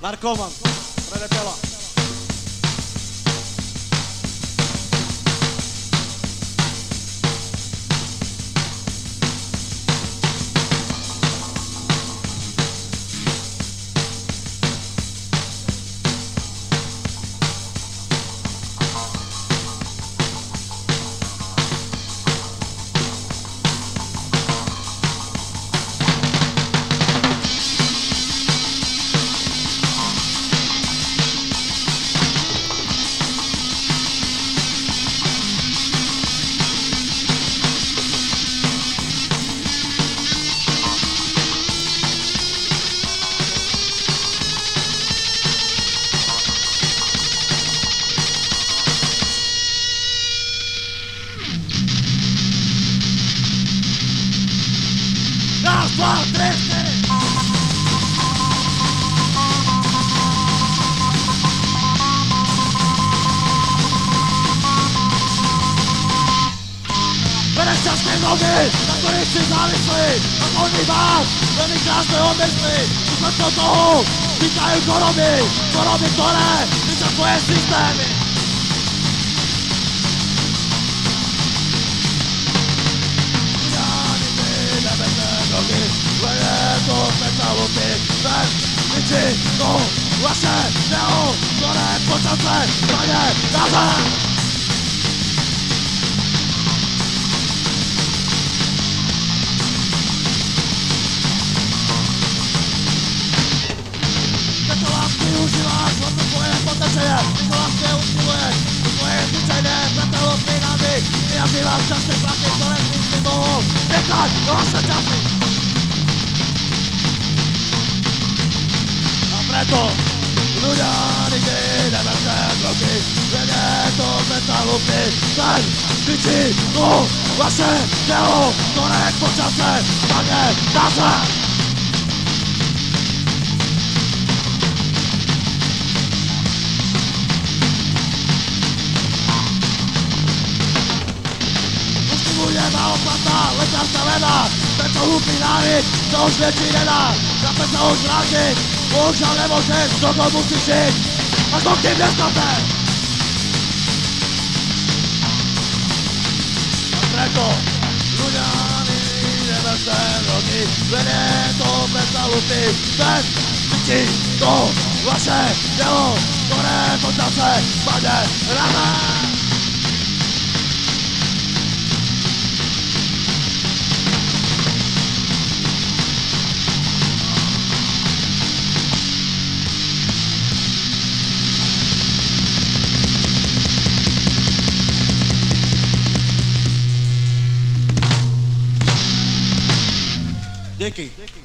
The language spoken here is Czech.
Narkoman, predepela. Raz, dva, tři, čtyři. Bereš časné nohy, na kterých si závislý, na volný vás, velmi krásné omysly, důsledko toho vznikají choroby, choroby, které tvoje systémy. To metalu ty, ven, vyči, to, vaše, neo, které počase, paně, na zem. Lásky užíváš, vlastně tvoje lásky usiluješ, to tvoje zvyčajné metalové nády, ty si mohou nechat vaše časy. A preto ľudia nikdy neberte kroky, vede to metalu ty, ten zvyčí to vaše tělo, ktoré počase padne na zem. Muslimuje málo plata, návyk, to už větší nedá, chápe se už vrátit, bohužel nemůžeš, dokon musíš žít, až to tím nestate. A preto, ľudia nikdy neberte roky, vede to metalu ty, ten cítí to vaše tělo, ktoré počase padne na zem. Díky.